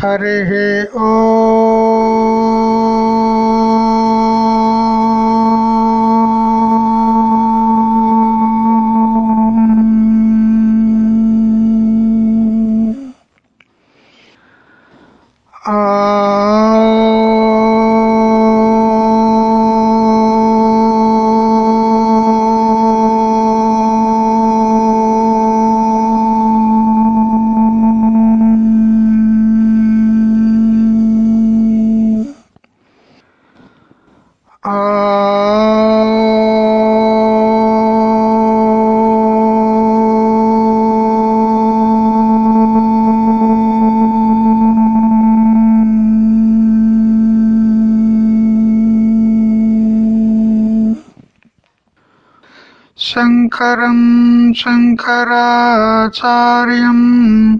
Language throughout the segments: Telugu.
हरिः ओ शङ्करम् शङ्कराचार्यम्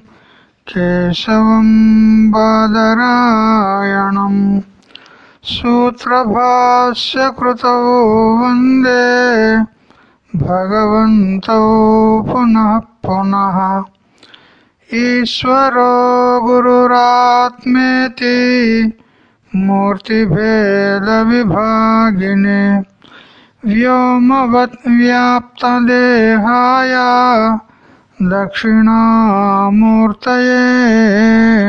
केशवम् बादरायणम् सूत्रभाष्यकृतौ वंदे भगवन्तौ पुनः पुनः। ईश्वरो गुरुरात्मेति मूर्तिभेदविभागिने। व्योमवद्व्याप्तदेहाय दक्षिणामूर्तये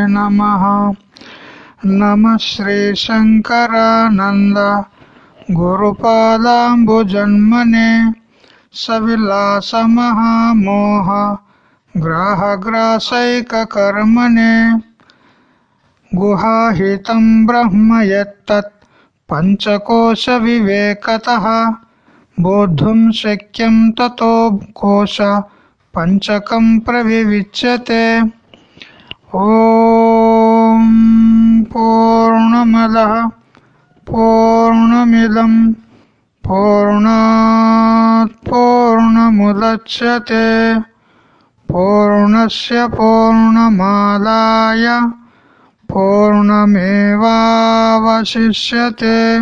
नमः। नमः श्रीशङ्करानन्द गुरुपादाम्बुजन्मने सविलासमहामोह ग्राहग्रासैककर्मणे गुहाहितं ब्रह्म यत्तत् पञ्चकोशविवेकतः। बोद्धुं शक्यं ततो कोश पञ्चकं प्रविविच्यते। ॐ पूर्णमदः पूर्णमिदं पूर्णात् पूर्णमुदच्यते। पूर्णस्य पूर्णमादाय పూర్ణమేవాశిష్యతే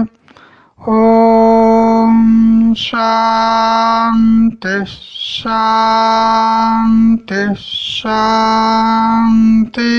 శాంతి శాంతి శాంతి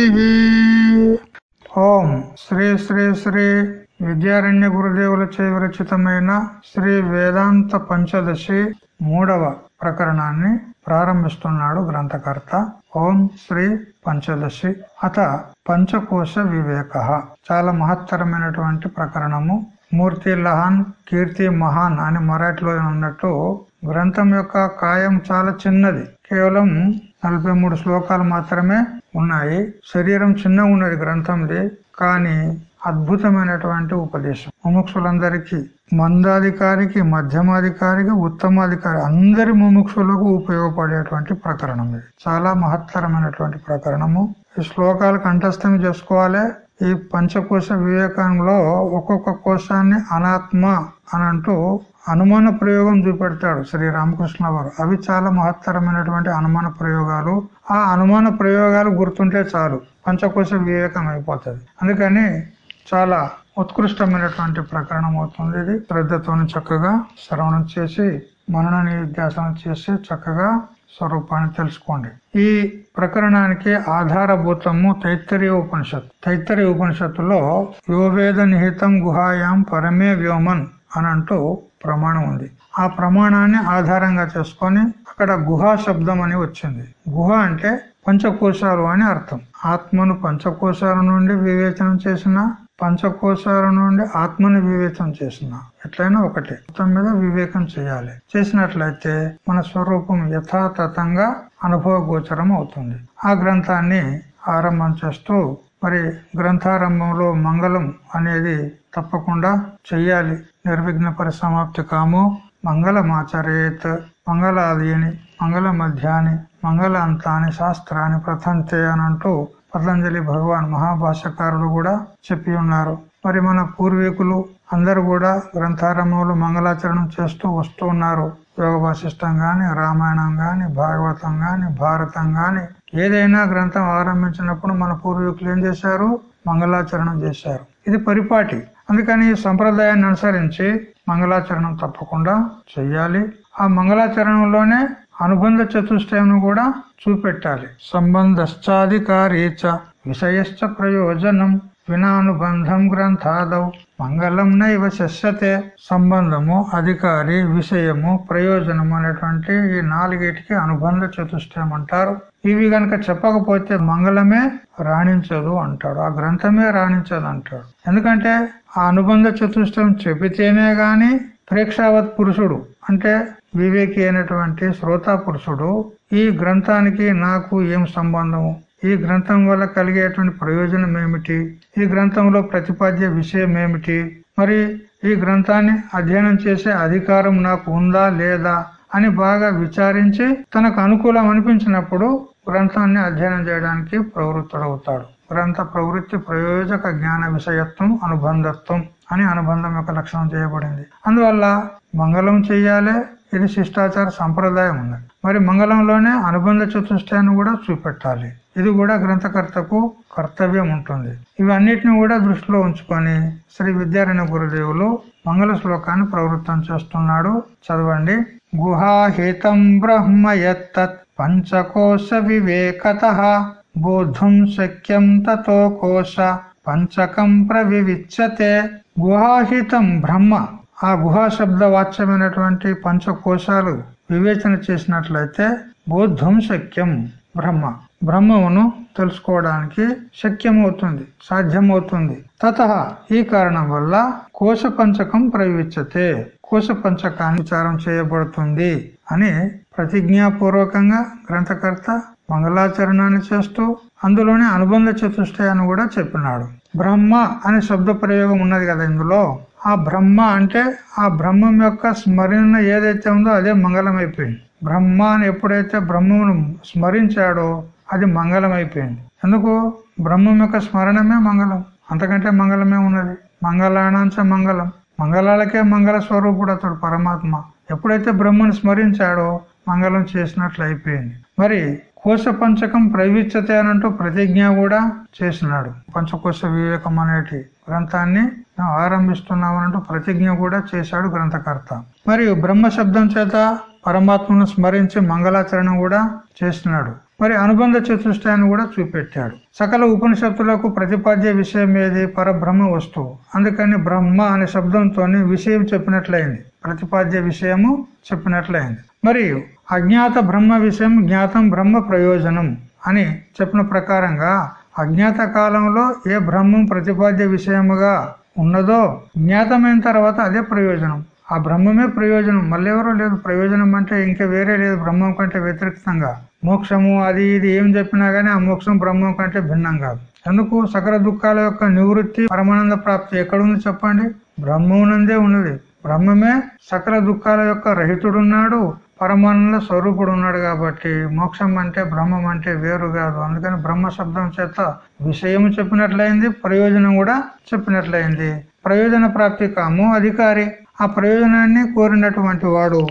ఓం శ్రీ శ్రీ శ్రీ విద్యారణ్య గురుదేవుల చేరచితమైన శ్రీ వేదాంత పంచదశి మూడవ ప్రకరణాన్ని ప్రారంభిస్తున్నాడు గ్రంథకర్త. ఓం శ్రీ పంచదశి. అత పంచకోశ వివేక. చాలా మహత్తరమైనటువంటి ప్రకరణము. మూర్తి లహాన్ కీర్తి మహాన్ అని మరాఠీలో ఉన్నట్టు గ్రంథం యొక్క కాయం చాలా చిన్నది. కేవలం నలభై మూడు శ్లోకాలు మాత్రమే ఉన్నాయి. శరీరం చిన్నగా ఉన్నది గ్రంథంది. కానీ అద్భుతమైనటువంటి ఉపదేశం. ముముక్షులందరికీ మందాధికారికి మధ్యమాధికారికి ఉత్తమాధికారి అందరి ముముక్షులకు ఉపయోగపడేటువంటి ప్రకరణం ఇది. చాలా మహత్తరమైనటువంటి ప్రకరణము. ఈ శ్లోకాలు కంఠస్థం చేసుకోవాలి. ఈ పంచకోశ వివేకంలో ఒక్కొక్క కోశాన్ని అనాత్మ అని అంటూ అనుమాన ప్రయోగం చూపెడతాడు శ్రీ రామకృష్ణ వారు. అవి చాలా మహత్తరమైనటువంటి అనుమాన ప్రయోగాలు. ఆ అనుమాన ప్రయోగాలు గుర్తుంటే చాలు. పంచకోశ వివేకం అయిపోతుంది. అందుకని చాలా ఉత్కృష్టమైనటువంటి ప్రకరణం అవుతుంది ఇది. శ్రద్ధతో చక్కగా శ్రవణం చేసి మనన నిధ్యాసనం చేసి చక్కగా స్వరూపాన్ని తెలుసుకోండి. ఈ ప్రకరణానికి ఆధారభూతము తైత్తరీయ ఉపనిషత్ తైత్తరీయ ఉపనిషత్తులో యోవేద నిహితం గుహాయాం పరమే వ్యోమన్ అని ప్రమాణం ఉంది. ఆ ప్రమాణాన్ని ఆధారంగా చేసుకొని అక్కడ గుహా శబ్దం అని వచ్చింది. గుహ అంటే పంచకోశాలు అని అర్థం. ఆత్మను పంచకోశాల నుండి వివేచనం చేసిన పంచకోశాల నుండి ఆత్మని వివేచనం చేసిన. ఎట్లయినా ఒకటే. మొత్తం మీద వివేకం చేయాలి. చేసినట్లయితే మన స్వరూపం యథాతథంగా అనుభవ గోచరం అవుతుంది. ఆ గ్రంథాన్ని ఆరంభం చేస్తూ మరి గ్రంథారంభంలో మంగళం అనేది తప్పకుండా చెయ్యాలి. నిర్విఘ్న పరిసమాప్తి కాము మంగళమాచరేత్ మంగళాదిని మంగళ మధ్యాని మంగళ అంతాని శాస్త్రాన్ని ప్రథంతే అని అంటూ పతంజలి భగవాన్ మహాభాష్యకారులు కూడా చెప్పి ఉన్నారు. మరి మన పూర్వీకులు అందరు కూడా గ్రంథారంభంలో మంగళాచరణం చేస్తూ వస్తూ ఉన్నారు. యోగ వాసిష్టం గాని రామాయణం గాని భాగవతం గాని భారతం గాని ఏదైనా గ్రంథం ఆరంభించినప్పుడు మన పూర్వీకులు ఏం చేశారు? మంగళాచరణం చేశారు. ఇది పరిపాటి. అందుకని ఈ సంప్రదాయాన్ని అనుసరించి మంగళాచరణం తప్పకుండా చెయ్యాలి. ఆ మంగళాచరణంలోనే అనుబంధ చతుష్టయం కూడా చూపెట్టాలి. సంబంధశ్చాధికారీ చ విషయశ్చ ప్రయోజనం వినానుబంధం గ్రంథాదౌ మంగళం నైవ శస్యతే సంబంధము అధికారి విషయము ప్రయోజనము అనేటువంటి ఈ నాలుగిటికి అనుబంధ చతుష్టయం అంటారు. ఇవి గనక చెప్పకపోతే మంగళమే రాణించదు అంటాడు. ఆ గ్రంథమే రాణించదు అంటాడు. ఎందుకంటే ఆ అనుబంధ చతుష్టయం చెబితేనే గాని ప్రేక్షావత్ పురుషుడు అంటే వివేకి అయినటువంటి శ్రోతా పురుషుడు ఈ గ్రంథానికి నాకు ఏం సంబంధము? ఈ గ్రంథం వల్ల కలిగేటువంటి ప్రయోజనం ఏమిటి? ఈ గ్రంథంలో ప్రతిపాద్య విషయం ఏమిటి? మరి ఈ గ్రంథాన్ని అధ్యయనం చేసే అధికారం నాకు ఉందా లేదా అని బాగా విచారించి తనకు అనుకూలం అనిపించినప్పుడు గ్రంథాన్ని అధ్యయనం చేయడానికి ప్రవృత్తుడవుతాడు. గ్రంథ ప్రవృత్తి ప్రయోజక జ్ఞాన విషయత్వం అనుబంధత్వం. అని అనుబంధం యొక్క లక్షణం చేయబడింది. అందువల్ల మంగళం చెయ్యాలి ఇది శిష్టాచార సంప్రదాయం ఉన్నది. మరి మంగళంలోనే అనుబంధ చతుష్టయాన్ని కూడా చూపెట్టాలి. ఇది కూడా గ్రంథకర్తకు కర్తవ్యం ఉంటుంది. ఇవన్నిటిని కూడా దృష్టిలో ఉంచుకొని శ్రీ విద్యారాయణ గురుదేవులు మంగళ శ్లోకాన్ని ప్రవృత్తం చేస్తున్నాడు. చదవండి. గుహాహితం బ్రహ్మ యత్తత్ పంచకోశ వివేకత బోధుం శక్యం తతో కోశ పంచకం ప్రవివిచ్చతే గుహాహితం బ్రహ్మ. ఆ గుహా శబ్ద వాచ్యమైనటువంటి పంచకోశాలు వివేచన చేసినట్లయితే బోధం శక్యం బ్రహ్మ. బ్రహ్మమును తెలుసుకోవడానికి శక్యమవుతుంది సాధ్యమవుతుంది. తత ఈ కారణం వల్ల కోశ పంచకం ప్రవిచ్చతే కోశ పంచకాన్ని విచారం చేయబడుతుంది అని ప్రతిజ్ఞాపూర్వకంగా గ్రంథకర్త మంగళాచరణాన్ని చేస్తూ అందులోనే అనుబంధ చతుష్టయాన్ని కూడా చెప్పినాడు. బ్రహ్మ అనే శబ్ద ప్రయోగం ఉన్నది కదా ఇందులో. ఆ బ్రహ్మ అంటే ఆ బ్రహ్మం యొక్క స్మరణ ఏదైతే ఉందో అదే మంగళం అయిపోయింది బ్రహ్మ అని ఎప్పుడైతే బ్రహ్మమును స్మరించాడో అది మంగళం అయిపోయింది ఎందుకు? బ్రహ్మం యొక్క స్మరణమే మంగళం. అంతకంటే మంగళమే ఉన్నది. మంగళానాంచ మంగళం. మంగళాలకే మంగళ స్వరూపుడు అతడు పరమాత్మ. ఎప్పుడైతే బ్రహ్మను స్మరించాడో మంగళం చేసినట్లు అయిపోయింది. మరి కోశ పంచకం ప్రవిచ్చతే అనంటూ ప్రతిజ్ఞ కూడా చేసినాడు. పంచకోశ వివేకం అనేటి గ్రంథాన్ని ఆరంభిస్తున్నామనంటూ ప్రతిజ్ఞ కూడా చేశాడు గ్రంథకర్త. మరియు బ్రహ్మ శబ్దం చేత పరమాత్మను స్మరించి మంగళాచరణం కూడా చేస్తున్నాడు మరి అనుబంధ చతుష్టాన్ని కూడా చూపెట్టాడు. సకల ఉపనిషత్తులకు ప్రతిపాద్య విషయం ఏది? పరబ్రహ్మ వస్తువు. అందుకని బ్రహ్మ అనే శబ్దంతో విషయం చెప్పినట్లయింది. ప్రతిపాద్య విషయము చెప్పినట్లయింది. మరియు అజ్ఞాత బ్రహ్మ విషయం జ్ఞాతం బ్రహ్మ ప్రయోజనం అని చెప్పిన ప్రకారంగా అజ్ఞాత కాలంలో ఏ బ్రహ్మం ప్రతిపాద్య విషయముగా ఉన్నదో జ్ఞాతమైన తర్వాత అదే ప్రయోజనం. ఆ బ్రహ్మమే ప్రయోజనం. మళ్ళీ ఎవరో లేదు. ప్రయోజనం అంటే ఇంకా వేరే లేదు. బ్రహ్మం కంటే వ్యతిరేకంగా. మోక్షము అది ఇది ఏం చెప్పినా గానీ ఆ మోక్షం బ్రహ్మం కంటే భిన్నం కాదు. ఎందుకు సకల దుఃఖాల యొక్క నివృత్తి పరమానంద ప్రాప్తి ఎక్కడుంది చెప్పండి? బ్రహ్మం ఉన్నదే ఉన్నది. బ్రహ్మమే సకల దుఃఖాల యొక్క రహితుడున్నాడు. పరమానంద స్వరూపుడు ఉన్నాడు కాబట్టి మోక్షం అంటే బ్రహ్మం అంటే వేరు కాదు. అందుకని బ్రహ్మ శబ్దం చేత విషయం చెప్పినట్లయింది ప్రయోజనం కూడా చెప్పినట్లయింది. ప్రయోజన ప్రాప్తి కాము అధికారి. ఆ ప్రయోజనాన్ని కోరినటువంటి వాడు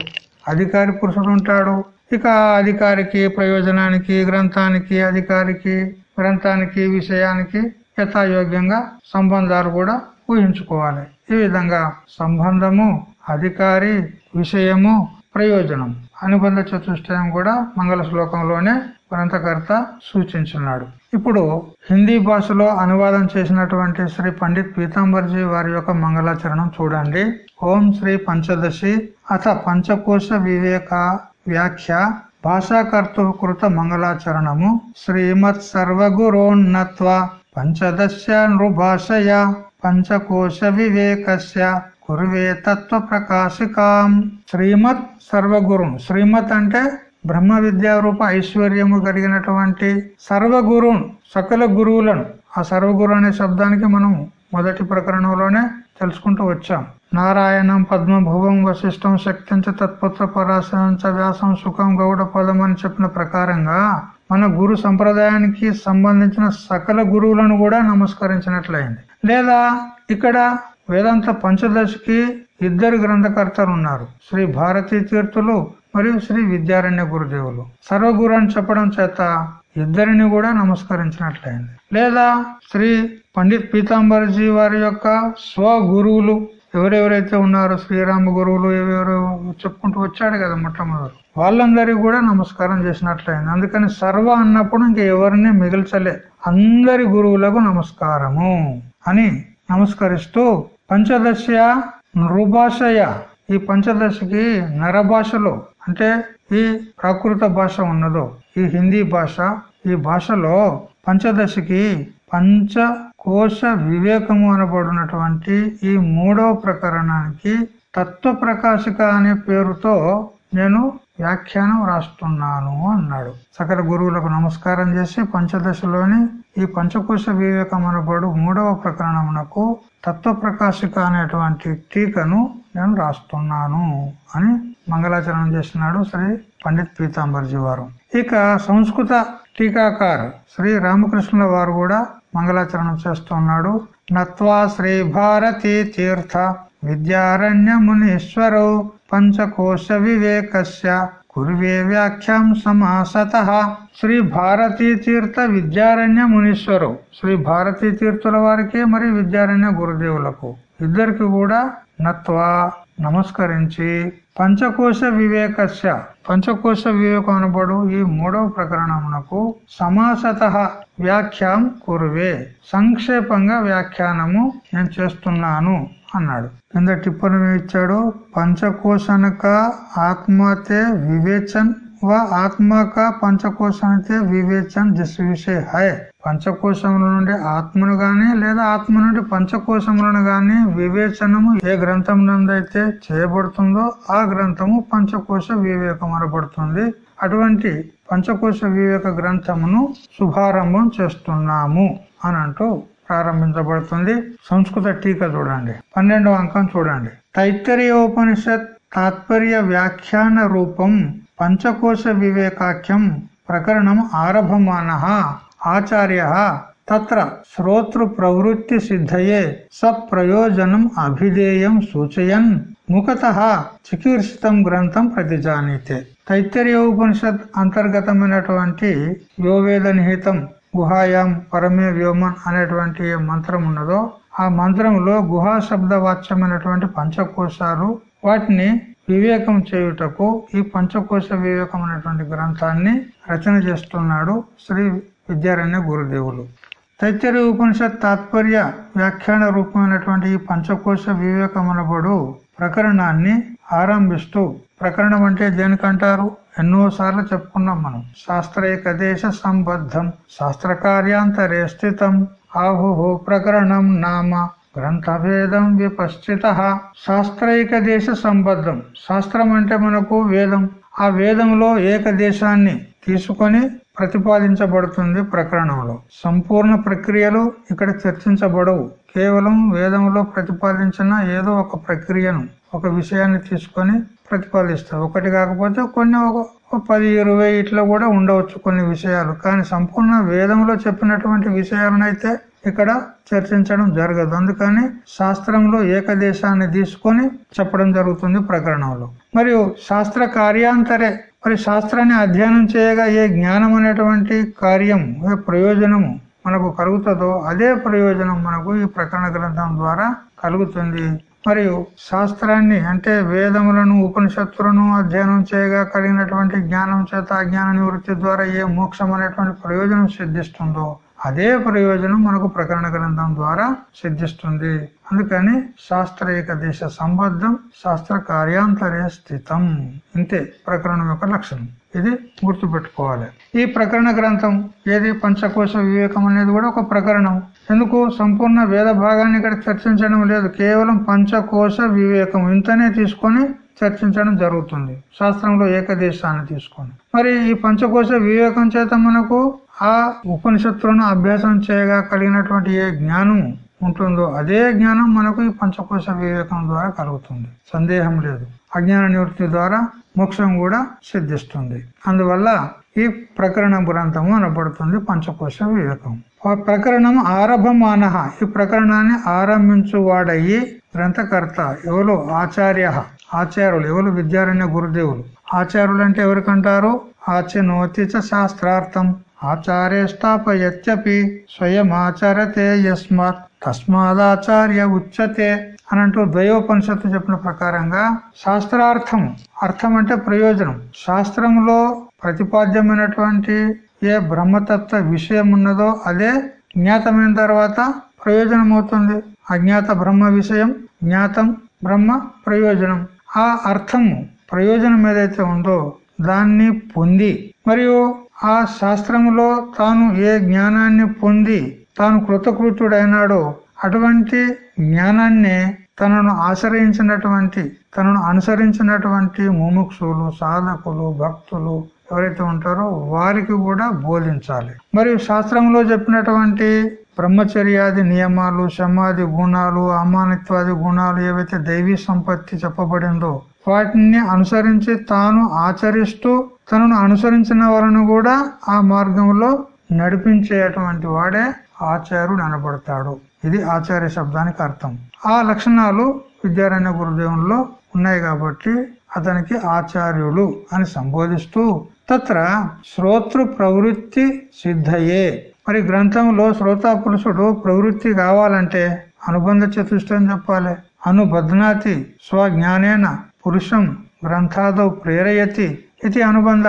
అధికారి పురుషుడు ఉంటాడు. ఇక అధికారికి ప్రయోజనానికి గ్రంథానికి అధికారికి గ్రంథానికి విషయానికి యథాయోగ్యంగా సంబంధాలు కూడా ఊహించుకోవాలి. ఈ విధంగా సంబంధము అధికారి విషయము ప్రయోజనం. అనుబంధ చతుష్టయం కూడా మంగళ శ్లోకంలోనే గ్రంథకర్త సూచించున్నాడు ఇప్పుడు హిందీ భాషలో అనువాదం చేసినటువంటి శ్రీ పండిత్ పీతాంబర్జీ వారి యొక్క మంగళాచరణం చూడండి. ఓం శ్రీ పంచదశి అథ పంచకోశ వివేక వ్యాఖ్య భాషాకర్తృకృత మంగళాచరణము. శ్రీమత్ సర్వగురోన్నత్వ పంచదశ్య నృభాషయ పంచకోశ వివేకస్య కురువే తత్వ ప్రకాశికాం శ్రీమత్ సర్వగురుం. శ్రీమత్ అంటే బ్రహ్మ విద్యారూప ఐశ్వర్యము కలిగినటువంటి సర్వగురు సకల గురువులను. ఆ సర్వగురు అనే శబ్దానికి మనం మొదటి ప్రకరణంలోనే తెలుసుకుంటూ వచ్చాం. నారాయణం పద్మభువం వశిష్టం శక్తించ తత్పుత్ర పరాశరంచ వ్యాసం సుఖం గౌడ పదం అని చెప్పిన ప్రకారంగా మన గురు సంప్రదాయానికి సంబంధించిన సకల గురువులను కూడా నమస్కరించినట్లయింది. లేదా ఇక్కడ వేదాంత పంచదశకి ఇద్దరు గ్రంథకర్తలు ఉన్నారు శ్రీ భారతీ తీర్థులు మరియు శ్రీ విద్యారణ్య గురుదేవులు. సర్వగురు అని చెప్పడం చేత ఇద్దరిని కూడా నమస్కరించినట్లయింది. లేదా శ్రీ పండిత్ పీతాంబర్జీ వారి యొక్క స్వగురువులు. ఎవరెవరైతే ఉన్నారో శ్రీరామ గురువులు ఎవరెవరు చెప్పుకుంటూ వచ్చాడు కదా మొట్టమొదటి. వాళ్ళందరికీ కూడా నమస్కారం చేసినట్లయింది. అందుకని సర్వ అన్నప్పుడు ఇంక ఎవరిని మిగిల్చలే. అందరి గురువులకు నమస్కారము అని నమస్కరిస్తూ పంచదశ నృభాషయ. ఈ పంచదశకి నరభాషలో అంటే ఈ ప్రాకృత భాష ఉన్నదో ఈ హిందీ భాష ఈ భాషలో పంచదశకి పంచకోశ వివేకము అనబడినటువంటి ఈ మూడవ ప్రకరణానికి తత్వ ప్రకాశిక అనే పేరుతో నేను వ్యాఖ్యానం రాస్తున్నాను అన్నాడు. సకల గురువులకు నమస్కారం చేసి పంచదశలోని ఈ పంచకోశ వివేకం అనబడు మూడవ ప్రకరణమునకు తత్వ ప్రకాశిక అనేటువంటి టీకను నేను రాస్తున్నాను అని మంగళాచరణం చేస్తున్నాడు శ్రీ పండిత్ పీతాంబర్జీ వారు. ఇక సంస్కృత టీకాకారు శ్రీ రామకృష్ణుల వారు కూడా మంగళాచరణం చేస్తున్నాడు. నత్వా శ్రీ భారతీ తీర్థ విద్యారణ్య మునీశ్వరు పంచకోశ వివేకస్య కురువే వ్యాఖ్యాం సమాసత. శ్రీ భారతీ తీర్థ విద్యారణ్య మునీశ్వరు. శ్రీ భారతీ తీర్థుల వారికి మరి విద్యారణ్య గురుదేవులకు. ఇద్దరికి కూడా నత్వా నమస్కరించి పంచకోశ వివేకస్య. పంచకోశ వివేకం అనబడు ఈ మూడవ ప్రకరణమునకు సమాసత వ్యాఖ్యాం కురువే. సంక్షేపంగా వ్యాఖ్యానము నేను చేస్తున్నాను. అన్నాడు. కింద టిప్పను ఇచ్చాడు? పంచకోశనక ఆత్మతే వివేచన్ వా ఆత్మక పంచకోశానితే వివేచన్ దిస్ విషయ హై. పంచకోశముల నుండి ఆత్మను గాని లేదా ఆత్మ నుండి పంచకోశములను గాని వివేచనము ఏ గ్రంథం నందైతే చేయబడుతుందో ఆ గ్రంథము పంచకోశ వివేకం అనబడుతుంది అటువంటి పంచకోశ వివేక గ్రంథమును శుభారంభం చేస్తున్నాము. అని అంటూ ప్రారంభించబడుతుంది. సంస్కృత టీక చూడండి. పన్నెండవ అంకం చూడండి. తైత్తరీయోపనిషత్ తాత్పర్య వ్యాఖ్యాన రూపం పంచకోశ వివేకాఖ్యం ప్రకరణం ఆరభమాన. ఆచార్య తత్ర శ్రోతృ ప్రవృత్తి సిద్ధయే సప్రయోజనం అభిధేయం సూచయన్ ముఖత చికీర్షితం గ్రంథం ప్రతిజానీతే. తైత్తరీయ ఉపనిషత్ అంతర్గతమైనటువంటి యోవేద నిహితం గుహాయాం పరమే వ్యోమన్ అనేటువంటి ఏ మంత్రం ఉన్నదో ఆ మంత్రంలో గుహా శబ్ద వాచ్యమైనటువంటి పంచకోశాలు వాటిని వివేకం చేయుటకు ఈ పంచకోశ వివేకం అనేటువంటి గ్రంథాన్ని రచన చేస్తున్నాడు శ్రీ విద్యారణ్య గురుదేవులు. తైత్తరి ఉపనిషత్ తాత్పర్య వ్యాఖ్యాన రూపమైనటువంటి ఈ పంచకోశ వివేకమనబడు ప్రకరణాన్ని ఆరంభిస్తూ ప్రకరణం అంటే దేనికంటారు? ఎన్నో సార్లు చెప్పుకున్నాం మనం. శాస్త్రైక దేశ సంబద్ధం శాస్త్ర కార్యాంతరే స్థితం. ఆహుహు ప్రకరణం నామ గ్రంథభేదం విపశ్చిత. శాస్త్రైక దేశ సంబద్ధం. శాస్త్రం అంటే మనకు వేదం. ఆ వేదంలో ఏకదేశాన్ని తీసుకొని ప్రతిపాదించబడుతుంది ప్రకరణంలో. సంపూర్ణ ప్రక్రియలు ఇక్కడ చర్చించబడవు. కేవలం వేదంలో ప్రతిపాదించిన ఏదో ఒక ప్రక్రియను ఒక విషయాన్ని తీసుకొని ప్రతిపాదిస్తారు ఒకటి కాకపోతే కొన్ని ఒక పది ఇరవై ఇట్లా కూడా ఉండవచ్చు కొన్ని విషయాలు. కానీ సంపూర్ణ వేదంలో చెప్పినటువంటి విషయాలనైతే ఇక్కడ చర్చించడం జరగదు. అందుకని శాస్త్రంలో ఏకదేశాన్ని తీసుకొని చెప్పడం జరుగుతుంది ప్రకరణంలో. మరియు శాస్త్ర కార్యాంతరే మరి శాస్త్రాన్ని అధ్యయనం చేయగా ఏ జ్ఞానం అనేటువంటి కార్యం ఏ ప్రయోజనము మనకు కలుగుతుందో అదే ప్రయోజనం మనకు ఈ ప్రకరణ గ్రంథం ద్వారా కలుగుతుంది. మరియు శాస్త్రాన్ని అంటే వేదములను ఉపనిషత్తులను అధ్యయనం చేయగా కలిగినటువంటి జ్ఞానం చేత అజ్ఞాన నివృత్తి ద్వారా ఏ మోక్షం అనేటువంటి ప్రయోజనం సిద్ధిస్తుందో అదే ప్రయోజనం మనకు ప్రకరణ గ్రంథం ద్వారా సిద్ధిస్తుంది. అందుకని శాస్త్రీయ దేశ సంబద్ధం శాస్త్ర కార్యాంతరే స్థితం. ఇంతే ప్రకరణం యొక్క లక్షణం. ఇది గుర్తుపెట్టుకోవాలి. ఈ ప్రకరణ గ్రంథం ఏది? పంచకోశ వివేకం అనేది కూడా ఒక ప్రకరణం. ఎందుకు? సంపూర్ణ వేద భాగాన్ని ఇక్కడ చర్చించడం లేదు. కేవలం పంచకోశ వివేకం. ఇంతనే తీసుకొని చర్చించడం జరుగుతుంది. శాస్త్రంలో ఏకదేశాన్ని తీసుకొని మరి ఈ పంచకోశ వివేకం చేత మనకు ఆ ఉపనిషత్తులను అభ్యాసం చేయగా కలిగినటువంటి ఏ జ్ఞానం ఉంటుందో అదే జ్ఞానం మనకు ఈ పంచకోశ వివేకం ద్వారా కలుగుతుంది. సందేహం లేదు. అజ్ఞాన నివృత్తి ద్వారా మోక్షం కూడా సిద్ధిస్తుంది. అందువల్ల ఈ ప్రకరణ గ్రంథము అనబడుతుంది పంచకోశ వివేకం. ఆ ప్రకరణం ఆరంభమాన. ఈ ప్రకరణాన్ని ఆరంభించువాడయ్యి గ్రంథకర్త ఎవరు? ఆచార్య. ఆచార్యులు ఎవరు? విద్యారణ్య గురుదేవులు. ఆచార్యులు అంటే ఎవరికంటారు? ఆచనోతి శాస్త్రార్థం. ఆచార్య స్థాపయత్యపి స్వయం ఆచరతే యస్మాత్. తస్మాదాచార్య ఉచ్యతే అని అంటూ ద్వయోపనిషత్తు చెప్పిన ప్రకారంగా శాస్త్రార్థం అర్థం అంటే ప్రయోజనం. శాస్త్రంలో ప్రతిపాద్యమైనటువంటి ఏ బ్రహ్మతత్వ విషయం ఉన్నదో అదే జ్ఞాతమైన తర్వాత ప్రయోజనం అవుతుంది అజ్ఞాత బ్రహ్మ విషయం జ్ఞాతం బ్రహ్మ ప్రయోజనం. ఆ అర్థము ప్రయోజనం ఏదైతే ఉందో దాన్ని పొంది మరియు ఆ శాస్త్రములో తాను ఏ జ్ఞానాన్ని పొంది తాను కృతకృత్యుడైనాడో అటువంటి జ్ఞానాన్ని తనను ఆశ్రయించినటువంటి తనను అనుసరించినటువంటి ముముక్షులు సాధకులు భక్తులు ఎవరైతే ఉంటారో వారికి కూడా బోధించాలి. మరియు శాస్త్రంలో చెప్పినటువంటి బ్రహ్మచర్యాది నియమాలు సమాధి గుణాలు అమానిత్వాది గుణాలు ఏవైతే దైవీ సంపత్తి చెప్పబడిందో వాటిని అనుసరించి తాను ఆచరిస్తూ తనను అనుసరించిన వారిని కూడా ఆ మార్గంలో నడిపించేటువంటి వాడే ఆచార్యుడు అనబడతాడు. ఇది ఆచార్య శబ్దానికి అర్థం. ఆ లక్షణాలు విద్యారణ్య గురుదేవుల్లో ఉన్నాయి కాబట్టి అతనికి ఆచార్యులు అని సంబోధిస్తూ తత్ర శ్రోతృ ప్రవృత్తి సిద్ధయే. మరి గ్రంథంలో శ్రోతా పురుషుడు ప్రవృత్తి కావాలంటే అనుబంధ చతుష్టం చెప్పాలి. అనుబధ్నాతి స్వజ్ఞానేన పురుషం గ్రంథాదో ప్రేరయతి ఇది అనుబంధ.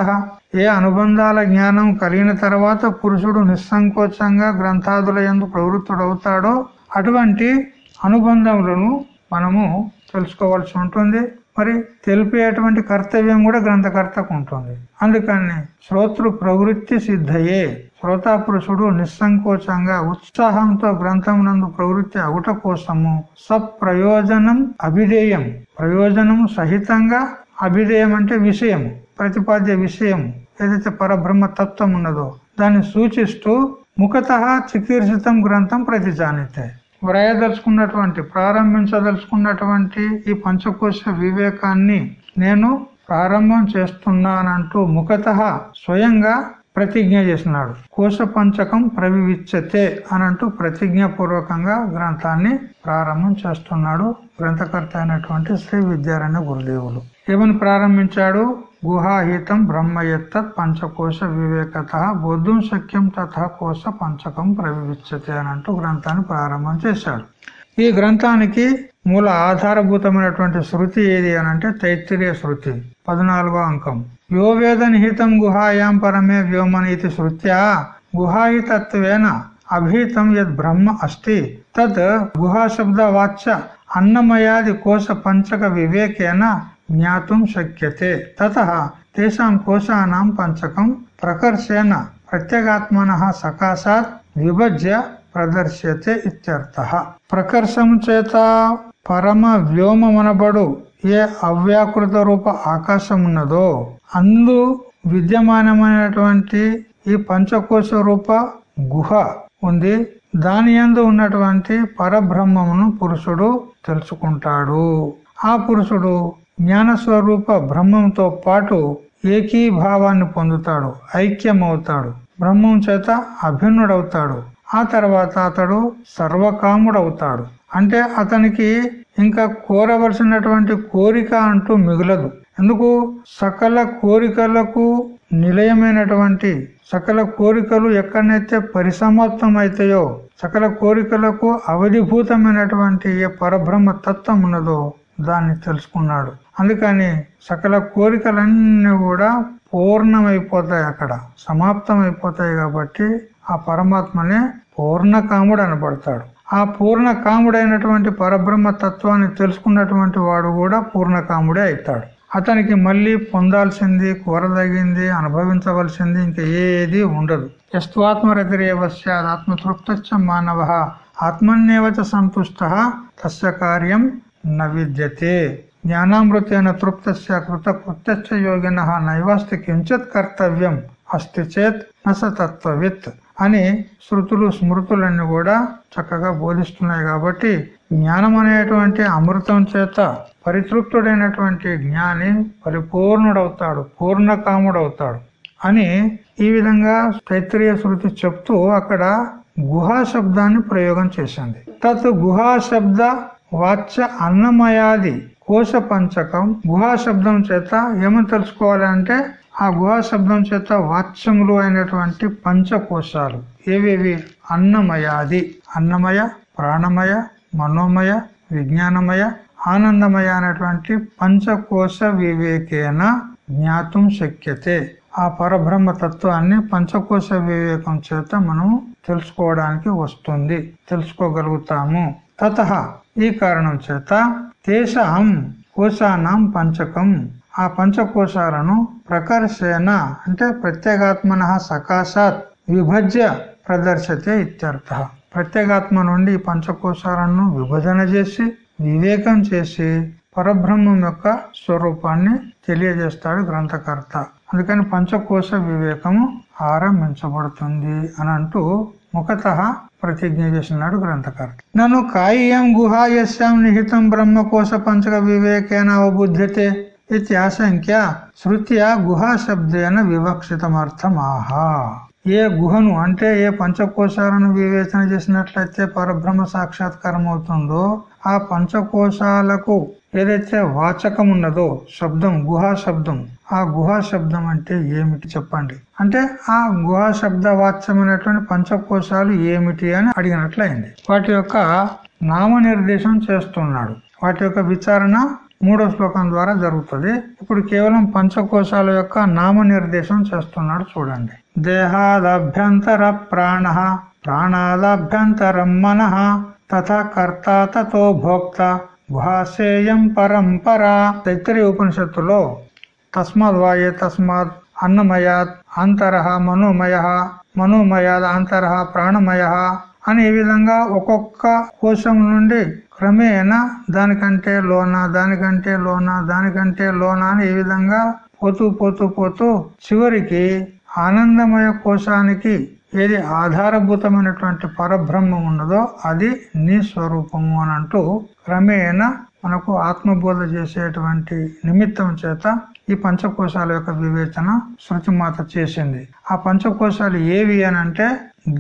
ఏ అనుబంధాల జ్ఞానం కలిగిన తర్వాత పురుషుడు నిస్సంకోచంగా గ్రంథాదుల ఎందు ప్రవృత్తుడవుతాడో అటువంటి అనుబంధములను మనము తెలుసుకోవాల్సి ఉంటుంది. మరి తెలిపేటువంటి కర్తవ్యం కూడా గ్రంథకర్తకు ఉంటుంది. అందుకని శ్రోతృ ప్రవృత్తి సిద్ధయే. శ్రోతా పురుషుడు నిస్సంకోచంగా ఉత్సాహంతో గ్రంథం నందు ప్రవృత్తి అవుట కోసము సప్రయోజనం అభిధేయం. ప్రయోజనం సహితంగా అభిధేయం అంటే విషయం ప్రతిపాద్య విషయం ఏదైతే పరబ్రహ్మ తత్వం ఉన్నదో దాన్ని సూచిస్తూ ముఖత చికీర్షితం గ్రంథం ప్రతిజానితే. వ్రాయదలుచుకున్నటువంటి ప్రారంభించదలుచుకున్నటువంటి ఈ పంచకోశ వివేకాన్ని నేను ప్రారంభం చేస్తున్నానంటూ ముఖత స్వయంగా ప్రతిజ్ఞ చేసినాడు. కోశ పంచకం ప్రవివిచ్చతే అనంటూ ప్రతిజ్ఞ పూర్వకంగా గ్రంథాన్ని ప్రారంభం చేస్తున్నాడు గ్రంథకర్త అయినటువంటి శ్రీ విద్యారాయణ గురుదేవులు. ఏమని ప్రారంభించాడు? గుహాహితం బ్రహ్మయత్త పంచకోశ వివేకత బుద్ధుం శక్యం తథా కోశ పంచకం ప్రవివిచ్చతే అంటూ గ్రంథాన్ని ప్రారంభం చేశాడు ఈ గ్రంథానికి మూల ఆధారభూతమైనటువంటి శృతి ఏది అనంటే తైత్తిరీయ శృతి పద్నాలుగో అంకం. యోవేద నిహితం గుహాయాం పరమే వ్యోమనీతి శృత్యా గుహాయితత్వేన అభీతం యద్ బ్రహ్మ అస్తి తద్ గుహాశబ్ద వాచ్య అన్నమయాది కోశ పంచక వివేకేన జ్ఞాతుం శక్యతే తత తేషాం కోశానాం పంచకం ప్రకర్షేణ ప్రత్యేగాత్మన సకాశాత్ విభజ్య ప్రదర్శ్యతే ఇత్యర్థ ప్రకర్షం చేత పరమ వ్యోమనబడు ఏ అవ్యాకృత రూప ఆకాశం ఉన్నదో అందు విద్యమానమైనటువంటి ఈ పంచకోశ రూప గుహ ఉంది. దాని ఎందు ఉన్నటువంటి పరబ్రహ్మమును పురుషుడు తెలుసుకుంటాడు. ఆ పురుషుడు జ్ఞానస్వరూప బ్రహ్మంతో పాటు ఏకీభావాన్ని పొందుతాడు ఐక్యమవుతాడు. బ్రహ్మం చేత అభిన్నుడవుతాడు. ఆ తర్వాత అతడు సర్వకాముడవుతాడు. అంటే అతనికి ఇంకా కోరవలసినటువంటి కోరిక అంటూ మిగులదు. ఎందుకు? సకల కోరికలకు నిలయమైనటువంటి సకల కోరికలు ఎక్కడనైతే పరిసమాప్తం అవుతాయో సకల కోరికలకు అవధిభూతమైనటువంటి ఏ పరబ్రహ్మ తత్వం ఉన్నదో దాన్ని తెలుసుకున్నాడు. అందుకని సకల కోరికలన్నీ కూడా పూర్ణమైపోతాయి అక్కడ సమాప్తం అయిపోతాయి కాబట్టి ఆ పరమాత్మనే పూర్ణకాముడు అనబడతాడు ఆ పూర్ణకాముడైనటువంటి పరబ్రహ్మ తత్వాన్ని తెలుసుకున్నటువంటి వాడు కూడా పూర్ణకాముడే అవుతాడు. అతనికి మళ్ళీ పొందాల్సింది కోరదగింది అనుభవించవలసింది ఇంకా ఏది ఉండదు. ఎస్వాత్మరతిరేవస్యాద్ ఆత్మతృప్త మానవ ఆత్మన్నేవచ సంతుష్ట తస్య కార్యం న విద్యతే. జ్ఞానామృతేన తృప్తస్య కృతకృత్యశ్చ యోగిన నైవాస్తి కించిత్ కర్తవ్యం అస్తి చేత్ నసతత్వవిత్ అని శృతులు స్మృతులన్నీ కూడా చక్కగా బోధిస్తున్నాయి కాబట్టి జ్ఞానం అనేటువంటి అమృతం చేత పరితృప్తుడైనటువంటి జ్ఞాని పరిపూర్ణుడవుతాడు పూర్ణకాముడవుతాడు అని ఈ విధంగా తైత్రీయ శృతి చెప్తూ అక్కడ గుహా శబ్దాన్ని ప్రయోగం చేసింది. తత్ గుహా శబ్ద వాచ్య అన్నమయాది కోశ పంచకం గుహా శబ్దం చేత ఏమని తెలుసుకోవాలంటే ఆ గుహా శబ్దం చేత వాచ్యములు అయినటువంటి పంచకోశాలు. ఏవేవి? అన్నమయాది. అన్నమయ ప్రాణమయ మనోమయ విజ్ఞానమయ ఆనందమయ అనేటువంటి పంచకోశ వివేకేన జ్ఞాతం శక్యతే. ఆ పరబ్రహ్మ తత్వాన్ని పంచకోశ వివేకం చేత మనం తెలుసుకోవడానికి వస్తుంది. తెలుసుకోగలుగుతాము. తత ఈ కారణం చేత తేషాం కోశానాం పంచకం. ఆ పంచకోశాలను ప్రకర్షేణ అంటే ప్రత్యేగాత్మన సకాశాత్ విభజ్య ప్రదర్శతే ఇత్యర్థ. ప్రత్యేగాత్మ నుండి ఈ పంచకోశాలను విభజన చేసి వివేకం చేసి పరబ్రహ్మం యొక్క స్వరూపాన్ని తెలియజేస్తాడు గ్రంథకర్త. అందుకని పంచకోశ వివేకము ఆరంభించబడుతుంది అని అంటూ ముఖత ప్రతిజ్ఞ చేసినాడు గ్రంథకారుడు. నన్ను కాయ్యం గుహాయస్యాం నిహితం బ్రహ్మకోశ పంచక వివేకేన అవబుద్ధ్యతే ఇత్యాశంక్య శృత్య గుహా శబ్దేన వివక్షితమర్థం ఆహా ఏ గుహను అంటే ఏ పంచకోశాలను వివేచన చేసినట్లయితే పరబ్రహ్మ సాక్షాత్కారం అవుతుందో ఆ పంచకోశాలకు ఏదైతే వాచకం ఉన్నదో శబ్దం గుహా శబ్దం ఆ గుహా శబ్దం అంటే ఏమిటి చెప్పండి? అంటే ఆ గుహా శబ్ద వాచ్యమైనటువంటి పంచకోశాలు ఏమిటి అని అడిగినట్లయింది. వాటి యొక్క నామనిర్దేశం చేస్తున్నాడు. వాటి యొక్క విచారణ మూడో శ్లోకం ద్వారా జరుగుతుంది. ఇప్పుడు కేవలం పంచకోశాల యొక్క నామనిర్దేశం చేస్తున్నాడు చూడండి. దేహాదభ్యంతర ప్రాణ ప్రాణాదభ్యంతరం మన తథా కర్త తతో భోక్త గుహాశేయం పరంపరా. తైత్తరి ఉపనిషత్తులో తస్మాత్ వాయే తస్మాత్ అన్నమయాత్ అంతర మనోమయ మనోమయాద్ అంతర ప్రాణమయ అని ఈ విధంగా ఒక్కొక్క కోశం నుండి క్రమేణ దానికంటే లోన దానికంటే లోన దానికంటే లోన అని ఈ విధంగా పోతూ పోతూ పోతూ చివరికి ఆనందమయ కోశానికి ఏది ఆధారభూతమైనటువంటి పరబ్రహ్మం ఉన్నదో అది నీ స్వరూపము అని అంటూ క్రమేణ మనకు ఆత్మబోధ చేసేటువంటి నిమిత్తం చేత ఈ పంచకోశాల యొక్క వివేచన శృతిమాత చేసింది. ఆ పంచకోశాలు ఏవి అని అంటే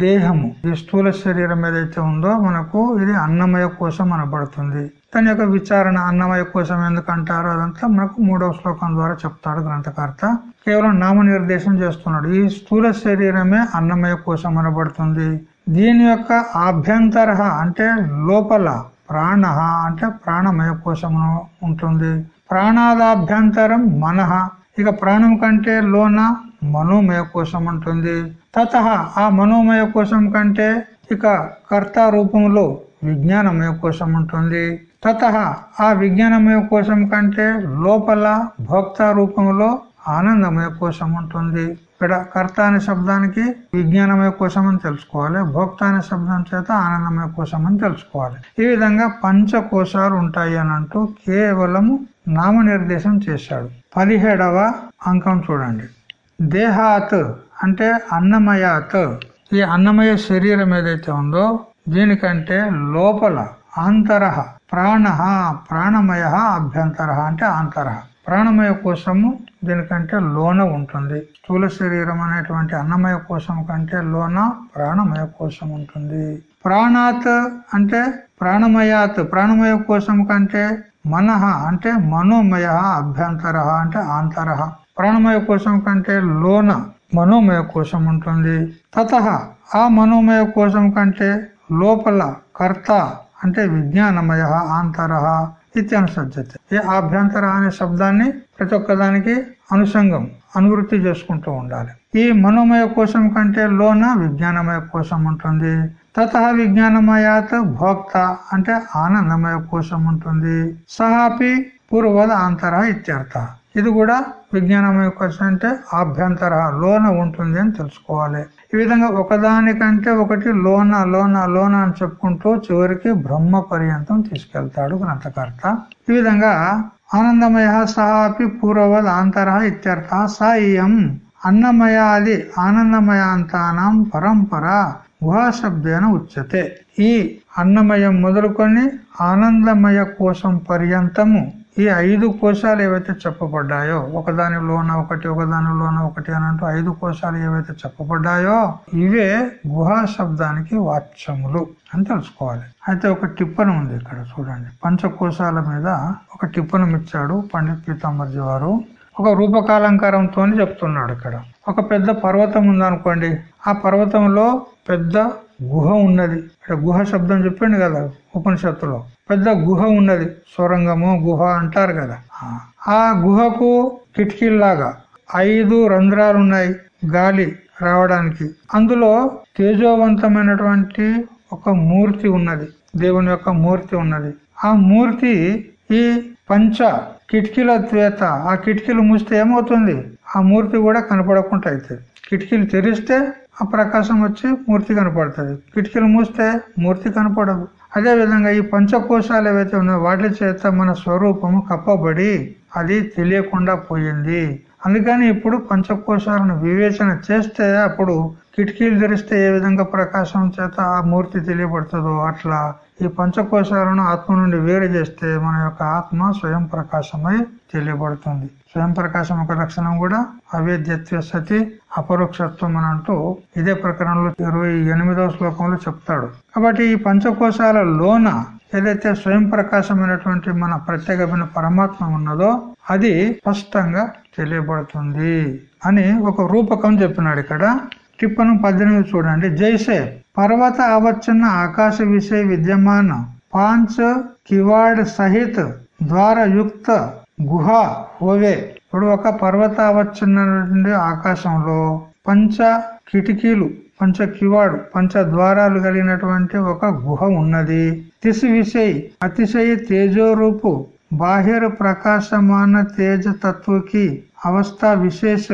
దేహము. ఈ స్థూల శరీరం ఏదైతే ఉందో మనకు ఇది అన్నమయ కోశం అనబడుతుంది. దాని యొక్క విచారణ అన్నమయ కోశం ఎందుకు అంటారో అదంతా మనకు మూడవ శ్లోకం ద్వారా చెప్తాడు గ్రంథకర్త. కేవలం నామనిర్దేశం చేస్తున్నాడు. ఈ స్థూల శరీరమే అన్నమయ కోశం అనబడుతుంది. దీని యొక్క ఆభ్యంతర అంటే లోపల ప్రాణ అంటే ప్రాణమయ కోశమును ఉంటుంది. ప్రాణాదాభ్యంతరం మనహ ఇక ప్రాణం కంటే లోన మనోమయ కోశం ఉంటుంది. తత ఆ మనోమయ కోశం కంటే ఇక కర్త రూపంలో విజ్ఞానమయ కోశం ఉంటుంది. తత ఆ విజ్ఞానమయ కోశం కంటే లోపల భోక్త రూపంలో ఆనందమయ కోశం ఉంటుంది. ఇక్కడ కర్త అనే శబ్దానికి విజ్ఞానమయ కోశం అని తెలుసుకోవాలి భోక్త అనే శబ్దం చేత ఆనందమయ కోశం అని తెలుసుకోవాలి. ఈ విధంగా పంచకోశాలు ఉంటాయి అని అంటూ కేవలము నామనిర్దేశం చేశాడు. పదిహేడవ అంకం చూడండి. దేహాత్ అంటే అన్నమయాత్. ఈ అన్నమయ శరీరం ఏదైతే ఉందో దీనికంటే లోపల ఆంతరహ ప్రాణ ప్రాణమయ అభ్యంతర అంటే ఆంతర ప్రాణమయ కోసము దీనికంటే లోన ఉంటుంది. స్థూల శరీరం అనేటువంటి అన్నమయ కోశం కంటే లోన ప్రాణమయ కోశం ఉంటుంది. ప్రాణాత్ అంటే ప్రాణమయాత్. ప్రాణమయ కోశం కంటే మనహ అంటే మనోమయ అభ్యంతర అంటే ఆంతర. ప్రాణమయ కోశం కంటే లోన మనోమయ కోశం ఉంటుంది. తత ఆ మనోమయ కోశం కంటే లోపల కర్త అంటే విజ్ఞానమయ ఆంతర. ఇత్యనుసజ్జత ఈ ఆభ్యంతర అనే శబ్దాన్ని ప్రతి ఒక్కదానికి అనుసంగం అనువృత్తి చేసుకుంటూ ఉండాలి. ఈ మనోమయ కోశం కంటే లోన విజ్ఞానమయ కోశం ఉంటుంది. తత విజ్ఞానమయాత్ భోక్త అంటే ఆనందమయ కోశం ఉంటుంది. సహాపి పూర్వద అంతర ఇత్యర్థ. ఇది కూడా విజ్ఞానమయ యొక్క అంటే ఆభ్యంతర లోన ఉంటుంది అని తెలుసుకోవాలి. ఈ విధంగా ఒకదానికంటే ఒకటి లోన లోన లోన అని చెప్పుకుంటూ చివరికి బ్రహ్మ పర్యంతం తీసుకెళ్తాడు గ్రంథకర్త. ఈ విధంగా ఆనందమయ సహాపి పూర్వవద్ అంతర ఇత్యర్థ సాయం అన్నమయాది ఆనందమయాంతానం పరంపర గుహాశబ్దేన ఉచ్యతే. ఈ అన్నమయం మొదలుకొని ఆనందమయ కోశం పర్యంతము ఈ ఐదు కోశాలు ఏవైతే చెప్పబడ్డాయో ఒకదానిలోన ఒకటి ఒకదానిలోన ఒకటి అని అంటూ ఐదు కోశాలు ఏవైతే చెప్పబడ్డాయో ఇవే గుహా శబ్దానికి వాచ్యములు అని తెలుసుకోవాలి. అయితే ఒక టిప్పణం ఉంది ఇక్కడ చూడండి. పంచకోశాల మీద ఒక టిప్పణం ఇచ్చాడు పండిత్ పీతాంబర్జీ వారు. ఒక రూపకాలంకారంతో చెప్తున్నాడు ఇక్కడ. ఒక పెద్ద పర్వతం ఉందనుకోండి. ఆ పర్వతంలో పెద్ద గుహ ఉన్నది. అంటే గుహ శబ్దం చెప్పిండు కదా ఉపనిషత్తులో. పెద్ద గుహ ఉన్నది. సొరంగము గుహ అంటారు కదా. ఆ గుహకు కిటికీల్లాగా ఐదు రంధ్రాలు ఉన్నాయి గాలి రావడానికి. అందులో తేజోవంతమైనటువంటి ఒక మూర్తి ఉన్నది. దేవుని యొక్క మూర్తి ఉన్నది. ఆ మూర్తి ఈ పంచ కిటికీల త్వేత ఆ కిటికీలు మూస్తే ఏమవుతుంది? ఆ మూర్తి కూడా కనపడకుండా అవుతుంది కిటికీలు తెరిస్తే ఆ ప్రకాశం వచ్చి మూర్తి కనపడుతుంది. కిటికీలు మూస్తే మూర్తి కనపడదు. అదే విధంగా ఈ పంచకోశాలు ఏవైతే ఉన్నాయో వాటి చేత మన స్వరూపము కప్పబడి అది తెలియకుండా పోయింది. అందుకని ఇప్పుడు పంచకోశాలను వివేచన చేస్తే అప్పుడు కిటికీలు తెరిస్తే ఏ విధంగా ప్రకాశం చేత ఆ మూర్తి తెలియబడుతుందో అట్లా ఈ పంచకోశాలను ఆత్మ నుండి వేరు చేస్తే మన యొక్క ఆత్మ స్వయం ప్రకాశమై తెలియబడుతుంది. స్వయం ప్రకాశం ఒక లక్షణం కూడా. అవేద్యత్వ సతి అపరోక్షత్వం అని అంటూ ఇదే ప్రకరణలో ఇరవై ఎనిమిదవ శ్లోకంలో చెప్తాడు. కాబట్టి ఈ పంచకోశాల లోన ఏదైతే స్వయం ప్రకాశమైనటువంటి మన ప్రత్యేకమైన పరమాత్మ ఉన్నదో అది స్పష్టంగా తెలియబడుతుంది అని ఒక రూపకం చెప్పినాడు ఇక్కడ. టిప్పను పద్దెనిమిది చూడండి. జైసే పర్వత అవచ్చన్న ఆకాశ విషయ విద్యమాన పాంచ్ కివాడ్ సహిత్ ద్వారయుక్త గుహ ఓవే. ఇప్పుడు ఒక పర్వతావచ్చున్నటువంటి ఆకాశంలో పంచ కిటికీలు పంచ కివాడు పంచ ద్వారాలు కలిగినటువంటి ఒక గుహ ఉన్నది. తిసి విషయ్ అతిశయ తేజోరూపు బాహిర ప్రకాశమాన తేజ తత్వకి అవస్థ విశేష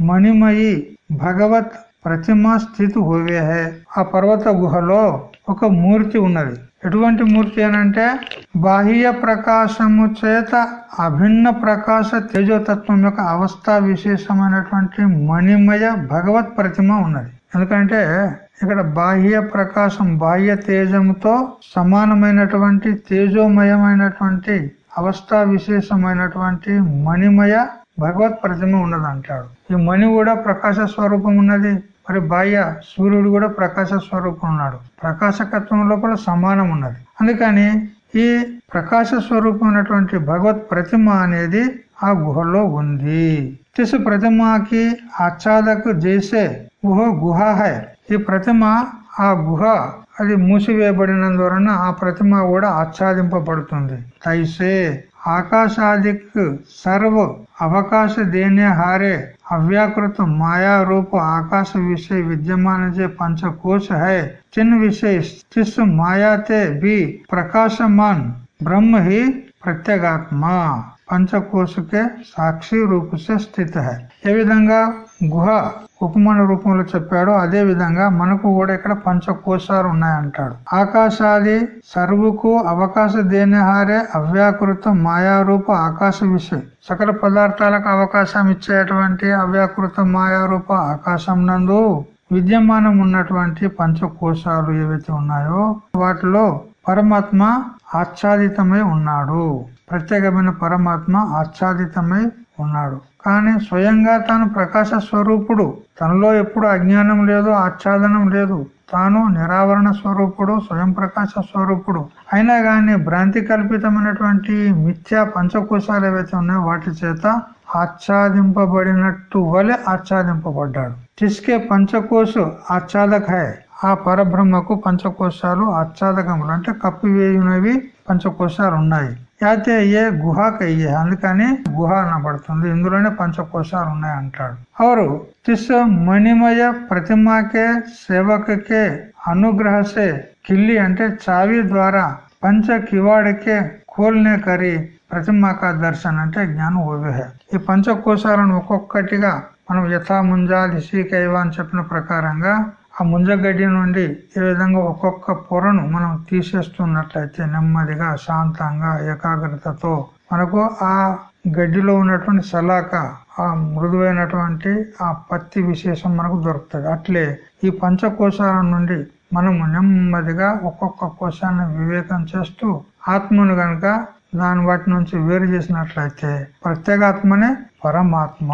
మణిమయి భగవత్ ప్రతిమా స్థితి హోవే హే. ఆ పర్వత గుహలో ఒక మూర్తి ఉన్నది. ఎటువంటి మూర్తి అనంటే బాహ్య ప్రకాశము చేత అభిన్న ప్రకాశ తేజోతత్వం యొక్క అవస్థ విశేషమైనటువంటి మణిమయ భగవత్ ప్రతిమ ఉన్నది. ఎందుకంటే ఇక్కడ బాహ్య ప్రకాశం బాహ్య తేజముతో సమానమైనటువంటి తేజోమయమైనటువంటి అవస్థ విశేషమైనటువంటి మణిమయ భగవత్ ప్రతిమ ఉన్నది అంటాడు ఈ మణి కూడా ప్రకాశ స్వరూపం ఉన్నది. మరి బాహ్య సూర్యుడు కూడా ప్రకాశ స్వరూపం ఉన్నాడు. ప్రకాశకత్వం లోపల సమానం ఉన్నది. అందుకని ఈ ప్రకాశ స్వరూపమైనటువంటి భగవత్ ప్రతిమ అనేది ఆ గుహలో ఉంది. తిసు ప్రతిమకి ఆచ్ఛాదకు చేసే గుహ గుహ హై. ఈ ప్రతిమ ఆ గుహ అది మూసివేయబడినందువలన ఆ ప్రతిమ కూడా ఆచ్ఛాదింపబడుతుంది. తైసే आकाशादिक सर्व अवकाश देने हारे अव्याकृत माया रूप आकाश विषय विद्यमान जे पंचकोश है चिन्ह विषय तिस माया ते भी प्रकाशमान ब्रह्म ही प्रत्यगात्मा పంచకోశ కే సాక్షి రూప స్థిత ఏ విధంగా గుహ ఉపమాన రూపంలో చెప్పాడో అదే విధంగా మనకు కూడా ఇక్కడ పంచకోశాలు ఉన్నాయంటాడు. ఆకాశాది సర్వుకు అవకాశ దేనిహారే అవ్యాకృత మాయారూప ఆకాశ విషయ సకల పదార్థాలకు అవకాశం ఇచ్చేటువంటి అవ్యాకృత మాయారూప ఆకాశం నందు విద్యమానం ఉన్నటువంటి పంచకోశాలు ఏవైతే ఉన్నాయో వాటిలో పరమాత్మ ఆచ్ఛాదితమై ఉన్నాడు. ప్రత్యేకమైన పరమాత్మ ఆచ్ఛాదితమై ఉన్నాడు. కానీ స్వయంగా తాను ప్రకాశ స్వరూపుడు. తనలో ఎప్పుడు అజ్ఞానం లేదు ఆచ్ఛాదనం లేదు. తాను నిరావరణ స్వరూపుడు స్వయం ప్రకాశ స్వరూపుడు. అయినా కానీ భ్రాంతి కల్పితమైనటువంటి మిథ్యా పంచకోశాలు ఏవైతే ఉన్నాయో వాటి చేత ఆచ్ఛాదింపబడినట్టు వలె ఆచ్ఛాదింపబడ్డాడు. టిస్కే పంచకోశ ఆచ్ఛాదక హై ఆ పరబ్రహ్మకు పంచకోశాలు ఆచ్ఛాదకములు. అంటే కప్పివేయునవి పంచకోశాలు ఉన్నాయి అయితే ఏ గుహకయ్యే అందుకని గుహ అనబడుతుంది. ఇందులోనే పంచకోశాలు ఉన్నాయి అంటాడు. అవరు తిస్ మణిమయ ప్రతిమకే సేవకకే అనుగ్రహసే కిల్లి అంటే చావి ద్వారా పంచ కివాడికే కోల్నే కరి ప్రతిమాక దర్శన్ అంటే జ్ఞానం ఓవేహ. ఈ పంచకోశాలను ఒక్కొక్కటిగా మనం యథా ముంజా దిశీకైవ అని చెప్పిన ప్రకారంగా ఆ ముంజగడ్డి నుండి ఏ విధంగా ఒక్కొక్క పొరను మనం తీసేస్తున్నట్లయితే నెమ్మదిగా శాంతంగా ఏకాగ్రతతో మనకు ఆ గడ్డిలో ఉన్నటువంటి సలాక ఆ మృదువైనటువంటి ఆ పత్తి విశేషం మనకు దొరుకుతుంది. అట్లే ఈ పంచకోశాల నుండి మనము నెమ్మదిగా ఒక్కొక్క కోశాన్ని వివేకం చేస్తూ ఆత్మను గనక దాని వాటి నుంచి వేరు చేసినట్లయితే ప్రత్యేగాత్మనే పరమాత్మ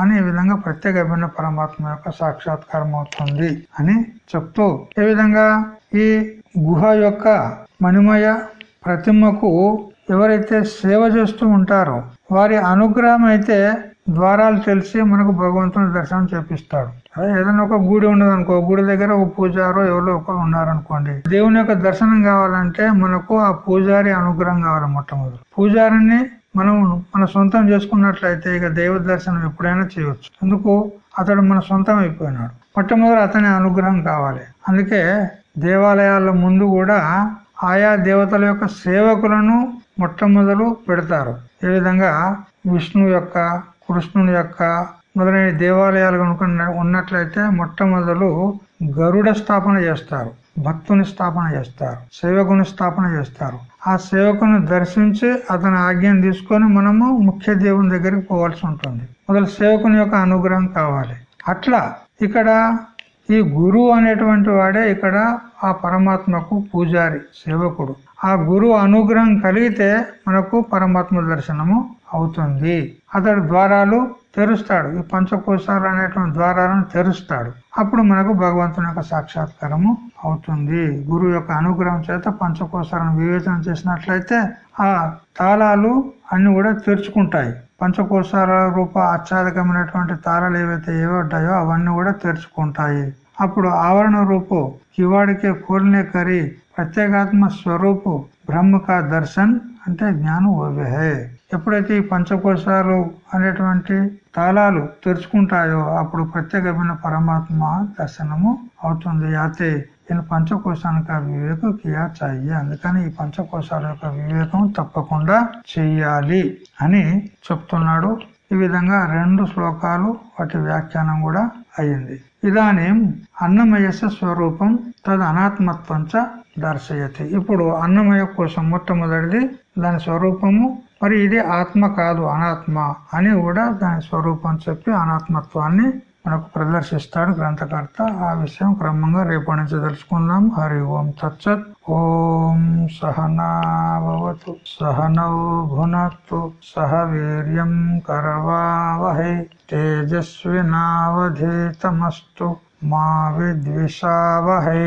అనే విధంగా ప్రత్యేకమైన పరమాత్మ యొక్క సాక్షాత్కారం అవుతుంది అని చెప్తూ ఏ విధంగా ఈ గుహ యొక్క మణిమయ ప్రతిమకు ఎవరైతే సేవ చేస్తూ ఉంటారో వారి అనుగ్రహం అయితే ద్వారాలు తెలిసి మనకు భగవంతుని దర్శనం చేపిస్తాడు. అదే ఏదైనా ఒక గుడి ఉన్నదనుకో గుడి దగ్గర ఒక పూజారో ఎవరో ఒకరు ఉన్నారనుకోండి దేవుని యొక్క దర్శనం కావాలంటే మనకు ఆ పూజారి అనుగ్రహం కావాలి మొట్టమొదటి. పూజారిని మనం మన సొంతం చేసుకున్నట్లయితే ఇక దైవ దర్శనం ఎప్పుడైనా చేయవచ్చు ఎందుకు అతడు మన సొంతం అయిపోయినాడు. మొట్టమొదటి అతని అనుగ్రహం కావాలి. అందుకే దేవాలయాల ముందు కూడా ఆయా దేవతల యొక్క సేవకులను మొట్టమొదలు పెడతారు. ఏ విధంగా? విష్ణు యొక్క కృష్ణుని యొక్క మొదలైన దేవాలయాలు కనుక ఉన్నట్లయితే మొట్టమొదలు గరుడ స్థాపన చేస్తారు భక్తుని స్థాపన చేస్తారు సేవకుని స్థాపన చేస్తారు. ఆ సేవకుని దర్శించి అతని ఆజ్ఞను తీసుకొని మనము ముఖ్య దేవుని దగ్గరికి పోవాల్సి ఉంటుంది. మొదలు సేవకుని యొక్క అనుగ్రహం కావాలి. అట్లా ఇక్కడ ఈ గురువు అనేటువంటి వాడే ఇక్కడ ఆ పరమాత్మకు పూజారి సేవకుడు. ఆ గురువు అనుగ్రహం కలిగితే మనకు పరమాత్మ దర్శనము అవుతుంది. అతడు ద్వారాలు తెరుస్తాడు. ఈ పంచకోశాలు అనేటువంటి ద్వారాలను తెరుస్తాడు. అప్పుడు మనకు భగవంతుని యొక్క సాక్షాత్కారము అవుతుంది. గురువు యొక్క అనుగ్రహం చేత పంచకోశాలను వివేచన చేసినట్లయితే ఆ తాళాలు అన్ని కూడా తెరుచుకుంటాయి. పంచకోశాల రూప ఆచ్ఛాదకమైనటువంటి తాళాలు ఏవైతే ఏవడ్డాయో అవన్నీ కూడా తెరుచుకుంటాయి. అప్పుడు ఆవరణ రూపు కివాడికే కోరినే కరి ప్రత్యేగాత్మ స్వరూపు బ్రహ్మ కా దర్శన్ అంటే జ్ఞానం ఓవే ఎప్పుడైతే ఈ పంచకోశాలు అనేటువంటి తాళాలు తెరుచుకుంటాయో అప్పుడు ప్రత్యేకమైన పరమాత్మ దర్శనము అవుతుంది. అయితే ఈయన పంచకోశానికి ఆ వివేకం కియా చెయ్యి అందుకని ఈ పంచకోశాల యొక్క వివేకం తప్పకుండా చెయ్యాలి అని చెప్తున్నాడు. ఈ విధంగా రెండు శ్లోకాలు వాటి వ్యాఖ్యానం కూడా అయింది. ఇదానీం అన్నమయస స్వరూపం తద్ అనాత్మత్వంచ దర్శయతి. ఇప్పుడు అన్నమయ కోసం మొట్టమొదటిది. దాని స్వరూపము మరి ఇది ఆత్మ కాదు అనాత్మ అని కూడా దాని స్వరూపం చెప్పి అనాత్మత్వాన్ని మనకు ప్రదర్శిస్తాడు గ్రంథకర్త. ఆ విషయం క్రమంగా రేపటి నుంచి తెలుసుకుందాం. హరి ఓం తచ్చత్ ఓం సహనాభవతు సహనౌ భునత్తు సహ వీర్యం కరవావహై. తేజస్వినావధీతమస్తు. మా విద్విషావహై.